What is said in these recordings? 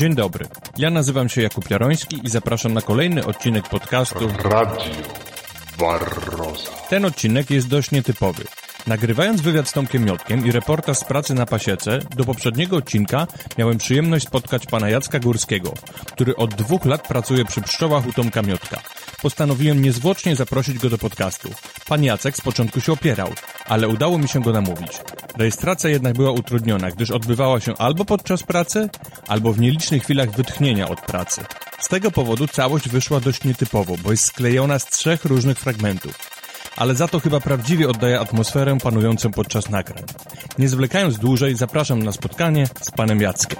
Dzień dobry. Ja nazywam się Jakub Jaroński i zapraszam na kolejny odcinek podcastu Radio Barroza. Ten odcinek jest dość nietypowy. Nagrywając wywiad z Tomkiem Miotkiem i reportaż z pracy na pasiece, do poprzedniego odcinka miałem przyjemność spotkać pana Jacka Górskiego, który od dwóch lat pracuje przy pszczołach u Tomka Miotka. Postanowiłem niezwłocznie zaprosić go do podcastu. Pan Jacek z początku się opierał, ale udało mi się go namówić. Rejestracja jednak była utrudniona, gdyż odbywała się albo podczas pracy, albo w nielicznych chwilach wytchnienia od pracy. Z tego powodu całość wyszła dość nietypowo, bo jest sklejona z trzech różnych fragmentów ale za to chyba prawdziwie oddaje atmosferę panującą podczas nagrań. Nie zwlekając dłużej, zapraszam na spotkanie z panem Jackiem.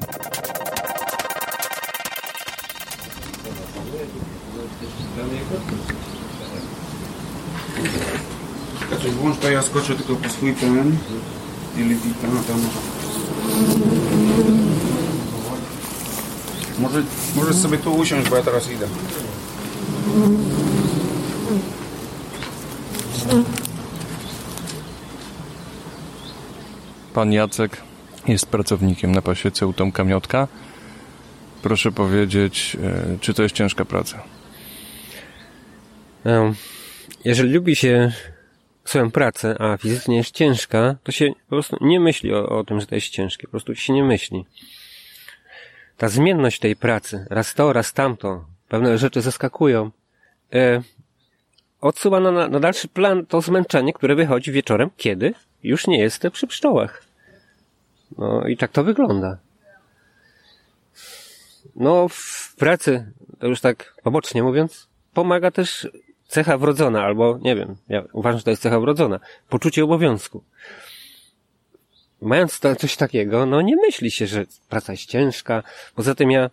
Włącz to, ja skoczę tylko po swój ten i leci tam, tam. Może, możesz sobie tu usiąść, bo ja teraz idę. Pan Jacek jest pracownikiem na pasiece u Tomka Miotka. Proszę powiedzieć, e, czy to jest ciężka praca? Um, jeżeli lubi się swoją pracę, a fizycznie jest ciężka, to się po prostu nie myśli o, o tym, że to jest ciężkie. Po prostu się nie myśli. Ta zmienność tej pracy, raz to, raz tamto, pewne rzeczy zaskakują, e, odsuwa na, na dalszy plan to zmęczenie, które wychodzi wieczorem, kiedy już nie jestem przy pszczołach. No i tak to wygląda. No, w pracy, to już tak pobocznie mówiąc, pomaga też cecha wrodzona, albo nie wiem, ja uważam, że to jest cecha wrodzona. Poczucie obowiązku. Mając to, coś takiego, no nie myśli się, że praca jest ciężka. Poza tym ja,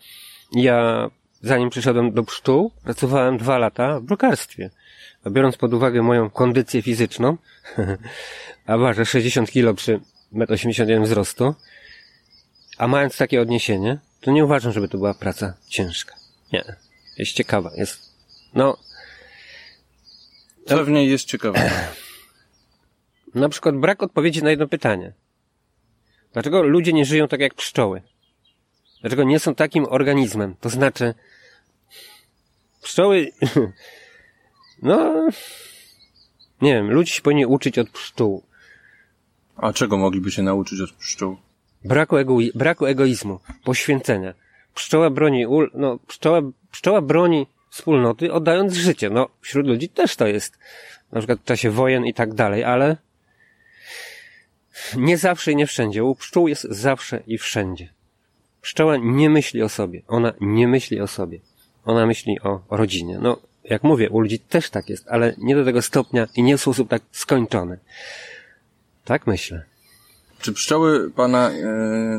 ja zanim przyszedłem do pszczół, pracowałem dwa lata w brokarstwie. A biorąc pod uwagę moją kondycję fizyczną, a ważę 60 kg przy 1,81 m wzrostu, a mając takie odniesienie, to nie uważam, żeby to była praca ciężka. Nie. Jest ciekawa. Jest, no, Pewnie jest ciekawe. na przykład brak odpowiedzi na jedno pytanie. Dlaczego ludzie nie żyją tak jak pszczoły? Dlaczego nie są takim organizmem? To znaczy, pszczoły, no, nie wiem, ludzie się powinni uczyć od pszczół. A czego mogliby się nauczyć od pszczół? Braku, egoi- braku egoizmu, poświęcenia. Pszczoła broni, ul, no, pszczoła, pszczoła broni wspólnoty, oddając życie. No, wśród ludzi też to jest. Na przykład w czasie wojen i tak dalej, ale nie zawsze i nie wszędzie. U pszczół jest zawsze i wszędzie. Pszczoła nie myśli o sobie. Ona nie myśli o sobie. Ona myśli o rodzinie. No, jak mówię, u ludzi też tak jest, ale nie do tego stopnia i nie w sposób tak skończony. Tak myślę. Czy pszczoły pana e,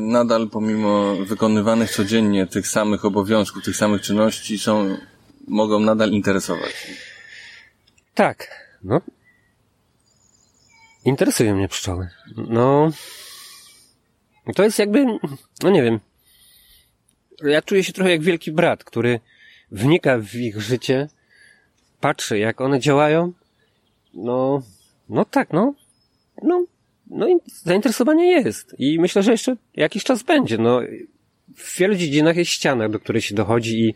nadal, pomimo wykonywanych codziennie tych samych obowiązków, tych samych czynności, są, mogą nadal interesować? Tak, no. Interesują mnie pszczoły. No. To jest jakby, no nie wiem. Ja czuję się trochę jak wielki brat, który wnika w ich życie, patrzy jak one działają. No, no tak, no. No, no i zainteresowanie jest. I myślę, że jeszcze jakiś czas będzie. No, w wielu dziedzinach jest ściana, do której się dochodzi i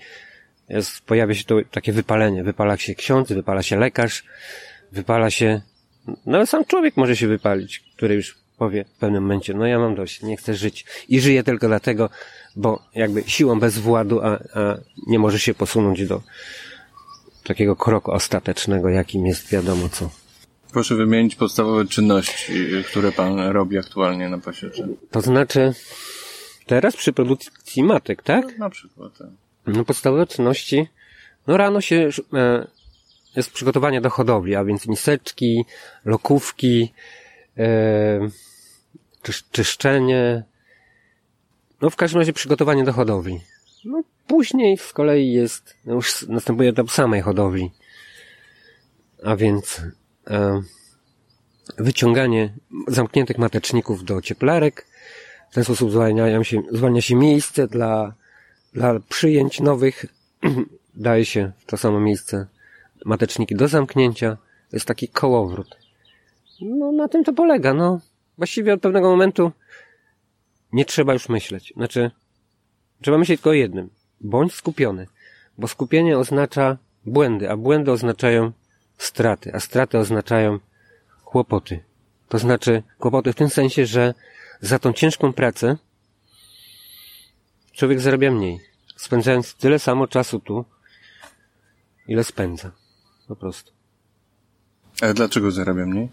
jest, pojawia się to takie wypalenie. Wypala się ksiądz, wypala się lekarz, wypala się, no ale sam człowiek może się wypalić, który już powie w pewnym momencie, no ja mam dość, nie chcę żyć i żyję tylko dlatego, bo jakby siłą bezwładu, a, a nie może się posunąć do takiego kroku ostatecznego, jakim jest wiadomo co. Proszę wymienić podstawowe czynności, które pan robi aktualnie na pasiece. To znaczy, teraz przy produkcji matek, tak? Na przykład. tak. No podstawowe czynności, no rano się e, jest przygotowanie do hodowli, a więc miseczki, lokówki, czysz, czyszczenie, no w każdym razie przygotowanie do hodowli. No później z kolei jest, no już następuje etap samej hodowli, a więc e, wyciąganie zamkniętych mateczników do cieplarek, w ten sposób zwalniają się, zwalnia się miejsce dla dla przyjęć nowych. Daje się to samo miejsce mateczniki do zamknięcia. To jest taki kołowrót. No, na tym to polega, no. Właściwie od pewnego momentu nie trzeba już myśleć. Znaczy, trzeba myśleć tylko o jednym. Bądź skupiony, bo skupienie oznacza błędy, a błędy oznaczają straty, a straty oznaczają kłopoty. To znaczy kłopoty w tym sensie, że za tą ciężką pracę człowiek zarabia mniej, spędzając tyle samo czasu tu, ile spędza. Po prostu. Ale dlaczego zarabia mniej?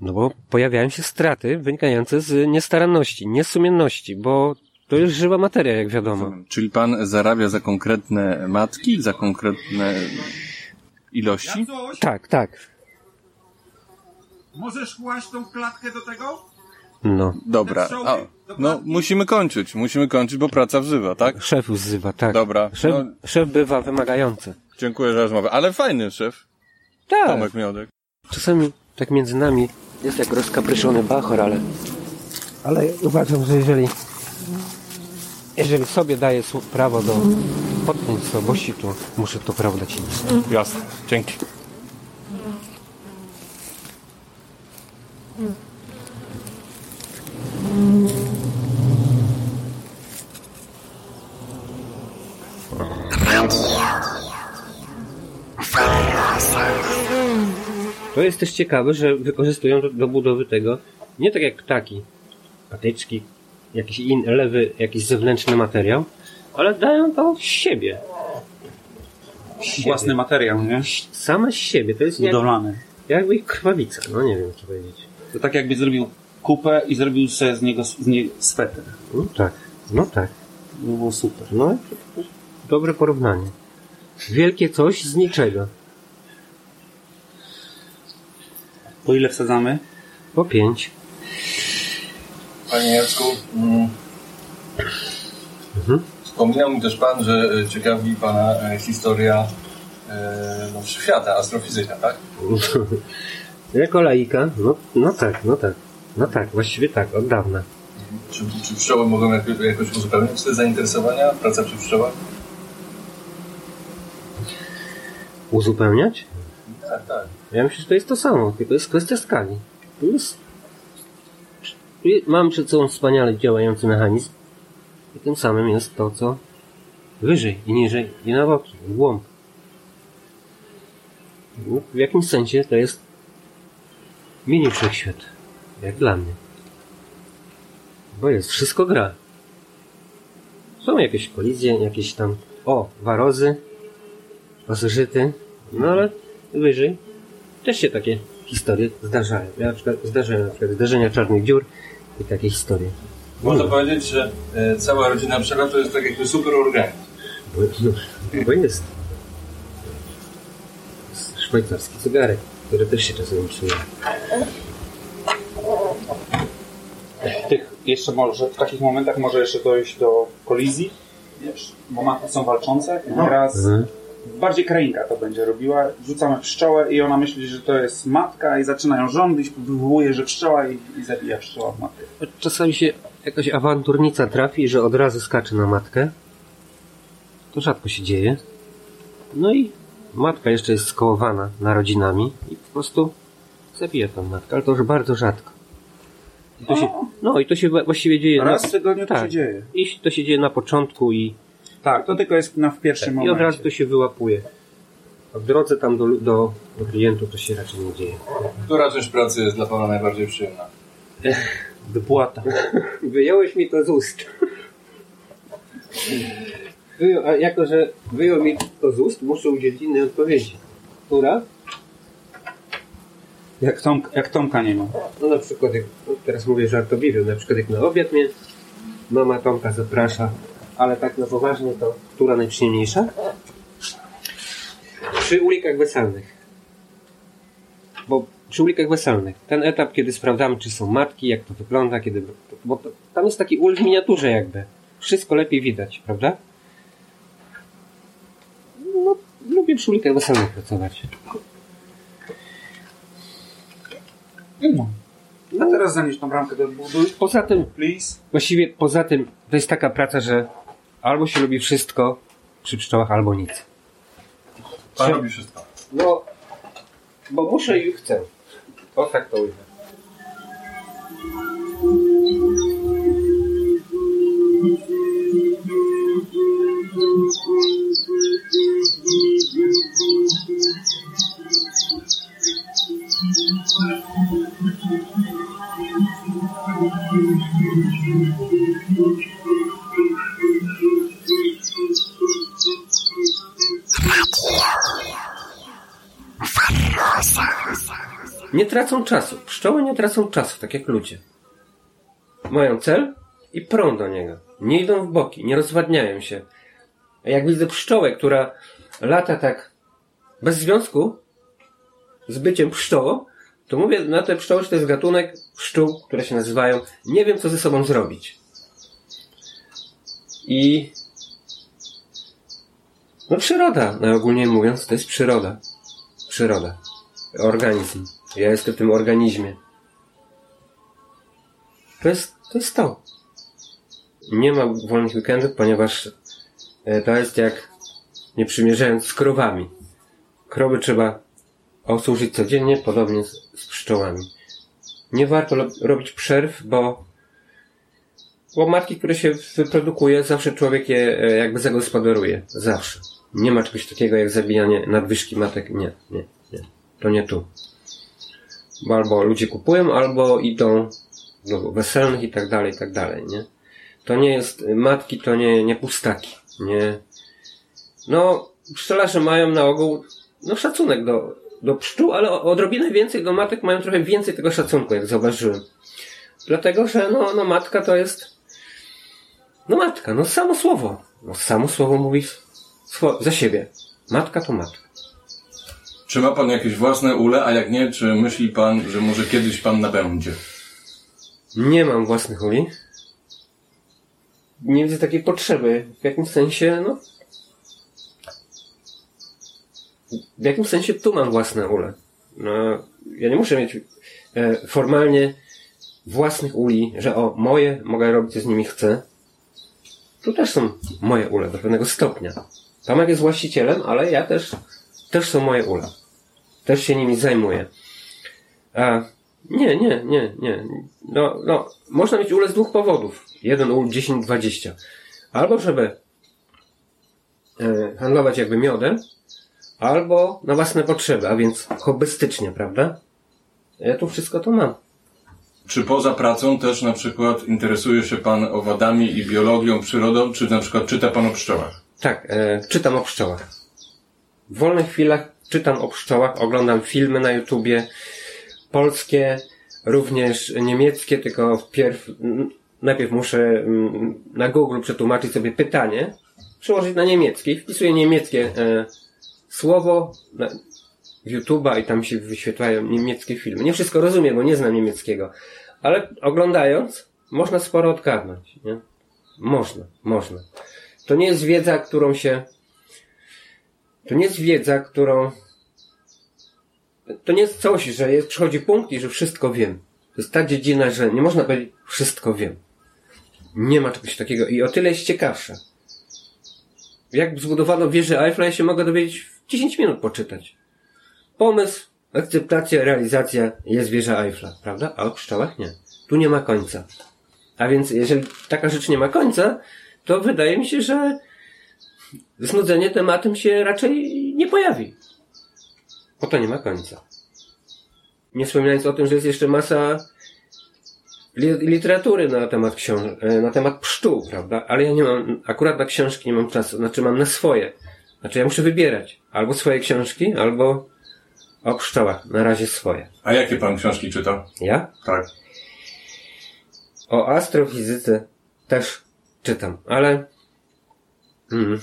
No bo pojawiają się straty wynikające z niestaranności, niesumienności, bo to jest żywa materia, jak wiadomo. Czyli pan zarabia za konkretne matki, za konkretne ilości? Tak, tak. Możesz kłaść tą klatkę do tego? No. Dobra. A, no, musimy kończyć, musimy kończyć, bo praca wzywa, tak? Szef wzywa, tak. Dobra, Szef, no. szef bywa wymagający. Dziękuję za rozmowę. Ale fajny szef, Tak. Tomek Miodek. Czasami tak między nami jest jak rozkapryszony bachor, ale... Ale uważam, że jeżeli... Jeżeli sobie daję prawo do potknięć słabości, to muszę to prawo dać innym. Jasne, dzięki. To jest też ciekawe, że wykorzystują do, do budowy tego nie tak jak ptaki, patyczki, jakiś in, lewy, jakiś zewnętrzny materiał, ale dają to z siebie. Z siebie. Własny materiał, nie? Same z siebie. To jest jak, Budowlany. jakby ich krwawica. No nie wiem, co powiedzieć. To tak jakby zrobił kupę i zrobił sobie z niego z niej sweter. No tak, no tak. To było super. No, dobre porównanie. Wielkie coś z niczego. Po ile wsadzamy? Po pięć. Panie Jacku, mm, wspominał mi też Pan, że e, ciekawi Pana e, historia e, no, wszechświata, astrofizyka, tak? jako laika, no, no tak, no tak. No tak, właściwie tak, od dawna. Czy, czy pszczoły mogą jakoś, jakoś uzupełnić te zainteresowania, praca przy pszczołach? Uzupełniać? Tak, tak. Ja myślę, że to jest to samo, tylko jest kwestia skali. Mam przed sobą wspaniale działający mechanizm i tym samym jest to, co wyżej i niżej i na boki, w głąb. No, w jakimś sensie to jest mini wszechświat, jak dla mnie. Bo jest, wszystko gra. Są jakieś kolizje, jakieś tam, o, warozy, pasożyty, no ale wyżej też się takie historie zdarzają. Ja na przykład zdarzają na przykład zdarzenia czarnych dziur i takie historie. Można powiedzieć, że e, cała rodzina pszczoła to jest tak jakby super organizm. Bo, no, bo jest. Szwajcarski cygarek, który też się czasem przyjmuje. Tych jeszcze może, w takich momentach może jeszcze dojść do kolizji, wiesz, bo matki są walczące i teraz Mhm. Bardziej krainka to będzie robiła. Rzucamy pszczołę i ona myśli, że to jest matka i zaczynają rządzić, wywołuje, że pszczoła i, i zabija pszczoła w matkę. Czasami się jakaś awanturnica trafi, że od razu skacze na matkę. To rzadko się dzieje. No i matka jeszcze jest skołowana narodzinami i po prostu zabija tą matkę, ale to już bardzo rzadko. I to się, no i to się właściwie dzieje Raz na, w tygodniu to tak. się dzieje. I to się dzieje na początku i, Tak, to tylko jest na w pierwszym i momencie. od razu to się wyłapuje. A w drodze tam do, do, do klientów to się raczej nie dzieje. Która część pracy jest dla Pana najbardziej przyjemna? Wypłata. Wyjąłeś mi to z ust. Wyjął, a jako, że wyjął mi to z ust, muszę udzielić innej odpowiedzi. Która? Jak, Tomka, jak Tomka nie ma. No na przykład, jak, no teraz mówię żartobliwie, na przykład jak na obiad mnie mama Tomka zaprasza, ale tak na poważnie to która najprzyjemniejsza? Przy ulikach weselnych. Bo przy ulikach weselnych, ten etap, kiedy sprawdzamy, czy są matki, jak to wygląda, kiedy. Bo to, tam jest taki ul w miniaturze, jakby. Wszystko lepiej widać, prawda? No, lubię przy ulikach weselnych pracować. No. A teraz zanieś tą bramkę do budu. Poza tym, Please. Właściwie poza tym to jest taka praca, że albo się lubi wszystko przy pszczołach, albo nic. Pan robi wszystko. No, bo muszę i chcę. O tak to ujmę. Tracą czasu. Pszczoły nie tracą czasu, tak jak ludzie. Mają cel i prą do niego. Nie idą w boki, nie rozwadniają się. A jak widzę pszczołę, która lata tak bez związku z byciem pszczołą, to mówię na te pszczoły, że to jest gatunek pszczół, które się nazywają nie wiem co ze sobą zrobić. I no przyroda, najogólniej mówiąc, to jest przyroda. Przyroda. Organizm. Ja jestem w tym organizmie. To jest to. Jest to. Nie ma wolnych weekendów, ponieważ e, to jest jak nie przymierzając z krowami. Krowy trzeba obsłużyć codziennie, podobnie z, z pszczołami. Nie warto robić przerw, bo bo matki, które się wyprodukuje, zawsze człowiek je e, jakby zagospodaruje. Zawsze. Nie ma czegoś takiego jak zabijanie nadwyżki matek. Nie, nie, nie. To nie tu. Bo albo ludzie kupują, albo idą do weselnych i tak dalej, i tak dalej, nie? To nie jest, matki to nie, nie pustaki, nie. No, pszczelarze mają na ogół, no szacunek do, do pszczół, ale odrobinę więcej do matek mają trochę więcej tego szacunku, jak zauważyłem. Dlatego, że no, no matka to jest, no matka, no samo słowo. No samo słowo mówi za siebie. Matka to matka. Czy ma pan jakieś własne ule, a jak nie, czy myśli pan, że może kiedyś pan nabędzie? Nie mam własnych uli. Nie widzę takiej potrzeby. W jakimś sensie, no. W jakimś sensie tu mam własne ule. No, ja nie muszę mieć e, formalnie własnych uli, że o, moje, mogę robić co z nimi chcę. Tu też są moje ule do pewnego stopnia. Tomek jest właścicielem, ale ja też, też są moje ule. Też się nimi zajmuję. A, nie, nie, nie, nie. No, no, można mieć ule z dwóch powodów. Jeden ul 10, 20. Albo żeby e, handlować jakby miodem, albo na własne potrzeby, a więc hobbystycznie, prawda? Ja tu wszystko to mam. Czy poza pracą też na przykład interesuje się pan owadami i biologią, przyrodą, czy na przykład czyta pan o pszczołach? Tak, e, czytam o pszczołach. W wolnych chwilach czytam o pszczołach, oglądam filmy na YouTubie, polskie, również niemieckie, tylko wpierw, najpierw muszę m, na Google przetłumaczyć sobie pytanie, przełożyć na niemiecki, wpisuję niemieckie e, słowo na YouTube'a i tam się wyświetlają niemieckie filmy. Nie wszystko rozumiem, bo nie znam niemieckiego, ale oglądając można sporo odgadnąć, nie? Można, można. To nie jest wiedza, którą się. To nie jest wiedza, którą. To nie jest coś, że jest, przychodzi punkt i że wszystko wiem. To jest ta dziedzina, że nie można powiedzieć wszystko wiem. Nie ma czegoś takiego i o tyle jest ciekawsze. Jak zbudowano wieżę Eiffla, ja się mogę dowiedzieć w 10 minut poczytać. Pomysł, akceptacja, realizacja jest wieża Eiffla, prawda? A o pszczołach nie. Tu nie ma końca. A więc jeżeli taka rzecz nie ma końca, to wydaje mi się, że znudzenie tematem się raczej nie pojawi. Bo to nie ma końca. Nie wspominając o tym, że jest jeszcze masa li- literatury na temat książ- e, na temat pszczół, prawda? Ale ja nie mam, akurat na książki nie mam czasu, znaczy mam na swoje. Znaczy ja muszę wybierać. Albo swoje książki, albo o pszczołach. Na razie swoje. A jakie pan książki czyta? Ja? Tak. O astrofizyce też czytam, ale mm,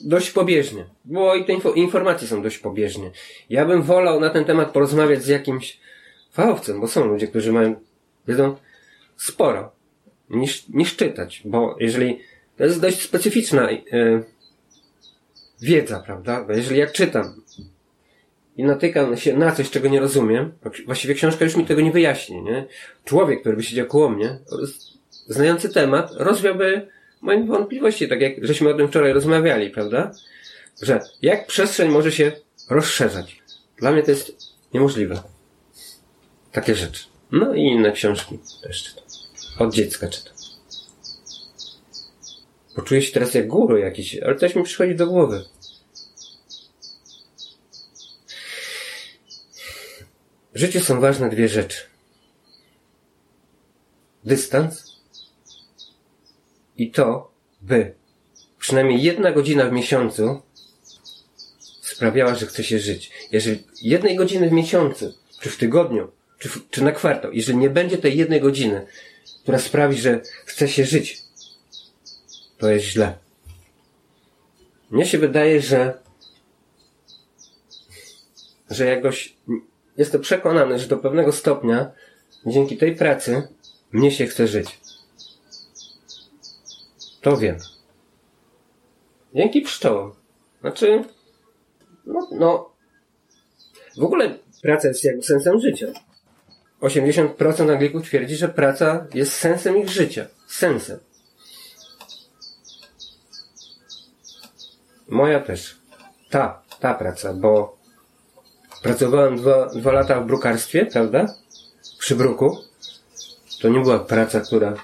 dość pobieżnie, bo i te info, informacje są dość pobieżnie. Ja bym wolał na ten temat porozmawiać z jakimś fachowcem, bo są ludzie, którzy mają wiedzą sporo niż, niż czytać, bo jeżeli to jest dość specyficzna e, wiedza, prawda? Bo jeżeli jak czytam i natykam się na coś, czego nie rozumiem, właściwie książka już mi tego nie wyjaśni, nie? Człowiek, który by siedział koło mnie, znający temat, rozwiałby moje wątpliwości, tak jak żeśmy o tym wczoraj rozmawiali, prawda? Że jak przestrzeń może się rozszerzać. Dla mnie to jest niemożliwe. Takie rzeczy. No i inne książki też czytam. Od dziecka czytam. Poczuję się teraz jak guru jakiś, ale coś mi przychodzi do głowy. W życiu są ważne dwie rzeczy. dystans i to, by przynajmniej jedna godzina w miesiącu sprawiała, że chce się żyć. Jeżeli jednej godziny w miesiącu, czy w tygodniu, czy, w, czy na kwartał, jeżeli nie będzie tej jednej godziny, która sprawi, że chce się żyć, to jest źle. Mnie się wydaje, że że jakoś jestem przekonany, że do pewnego stopnia dzięki tej pracy mnie się chce żyć. To wiem. Dzięki pszczołom. Znaczy, no, no, w ogóle praca jest jakby sensem życia. 80% Anglików twierdzi, że praca jest sensem ich życia. Sensem. Moja też. Ta, ta praca, bo pracowałem dwa, dwa lata w brukarstwie, prawda? Przy bruku. To nie była praca, która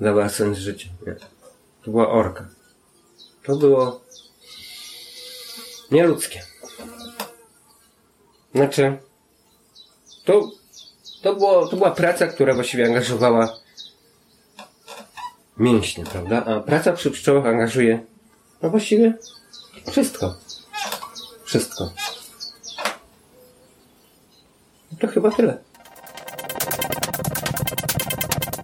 dawała sens życia. Nie. To była orka. To było nieludzkie. Znaczy, to, to, było, to była praca, która właściwie angażowała mięśnie, prawda? A praca przy pszczołach angażuje, no właściwie wszystko. Wszystko. To chyba tyle.